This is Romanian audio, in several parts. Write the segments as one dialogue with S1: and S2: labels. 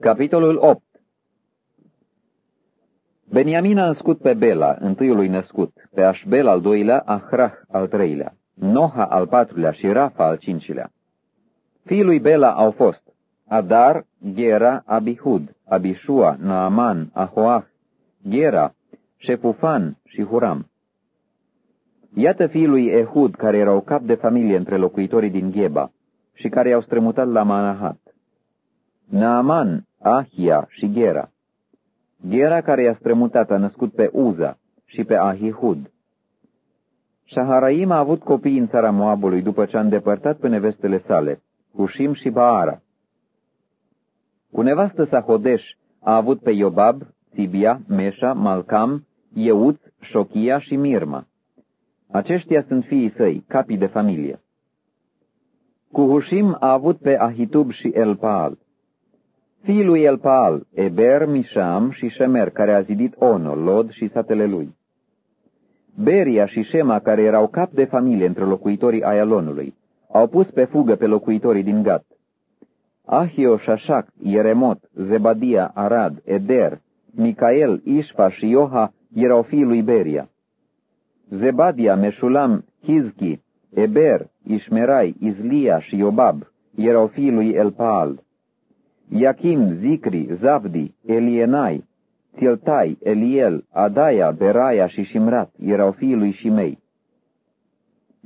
S1: Capitolul 8 Beniamin a născut pe Bela, întâiului născut, pe Așbel al doilea, Ahrah al treilea, Noha al patrulea și Rafa al cincilea. Fiii lui Bela au fost Adar, Gera, Abihud, Abishua, Naaman, Ahoah, Gera, Shefufan și Huram. Iată fiii lui Ehud, care erau cap de familie între locuitorii din Gheba și care i-au strămutat la Manahat. Naaman, Ahia și Gera. Gera care i-a strămutat a născut pe Uza și pe Ahihud. Shaharaim a avut copii în țara Moabului după ce a îndepărtat pe nevestele sale, Hushim și Baara. Cu nevastă sa Hodesh a avut pe Iobab, Sibia, Meșa, Malcam, Euț, Șochia și Mirma. Aceștia sunt fiii săi, capii de familie. Cu Hushim a avut pe Ahitub și Elpaal. Fiii lui Elpaal, Eber, Misham și Shemer, care a zidit Ono, Lod și satele lui. Beria și Shema, care erau cap de familie între locuitorii Ayalonului, au pus pe fugă pe locuitorii din Gat. Ahio, Shashak, Ieremot, Zebadia, Arad, Eder, Micael, Ishfa și Ioha erau fiii lui Beria. Zebadia, Meșulam, Hizki, Eber, Ishmerai, Izlia și Iobab erau fiii lui Elpaal. Iachim, Zicri, Zabdi, Elienai, Tiltai, Eliel, Adaia, Beraia și Shimrat erau fiii lui Shimei.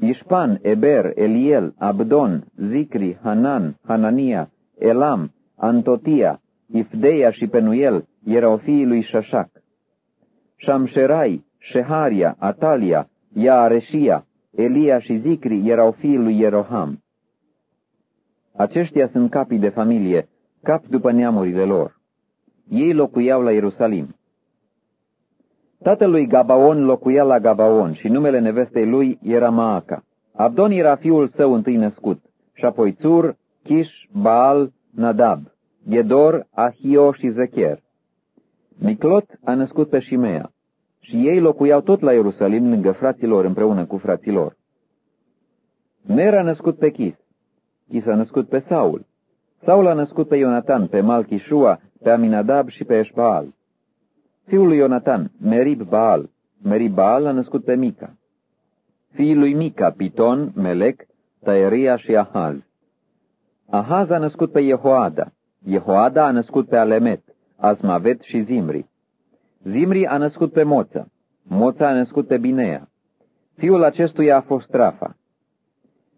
S1: Ișpan, Eber, Eliel, Abdon, Zicri, Hanan, Hanania, Elam, Antotia, Ifdeia și Penuel erau fiii lui Shashak. Shamsherai, Sheharia, Atalia, Iaareșia, Elia și Zicri erau fiii lui Ieroham. Aceștia sunt capii de familie, cap după neamurile lor. Ei locuiau la Ierusalim. Tatălui Gabaon locuia la Gabaon și numele nevestei lui era Maaca. Abdon era fiul său întâi născut, și apoi Țur, Kish, Baal, Nadab, Gedor, Ahio și Zecher. Miclot a născut pe Shimea și ei locuiau tot la Ierusalim lângă fraților împreună cu fraților. Ner a născut pe Chis, Chis a născut pe Saul, Saul a născut pe Ionatan, pe Malchishua, pe Aminadab și pe Eșbaal. Fiul lui Ionatan, Merib Baal, Merib Baal a născut pe Mica. Fiul lui Mica, Piton, Melec, Taeria și Ahaz. Ahaz a născut pe Jehoada, Jehoada a născut pe Alemet, Azmavet și Zimri. Zimri a născut pe Moța, Moța a născut pe Binea. Fiul acestuia a fost Rafa.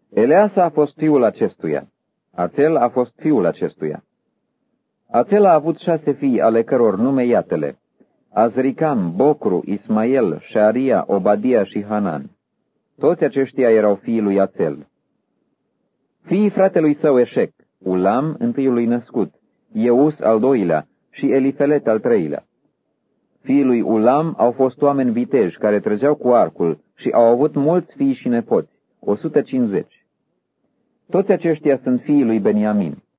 S1: Eleasa a fost fiul acestuia. Ațel a fost fiul acestuia. Ațel a avut șase fii, ale căror nume iatele. Azricam, Bocru, Ismael, Sharia, Obadia și Hanan. Toți aceștia erau fiii lui Ațel. Fiii fratelui său Eșec, Ulam, întâiului născut, Eus al doilea și Elifelet al treilea. Fiii lui Ulam au fost oameni viteji care trăgeau cu arcul și au avut mulți fii și nepoți, 150. Toți aceștia sunt fiii lui Beniamin.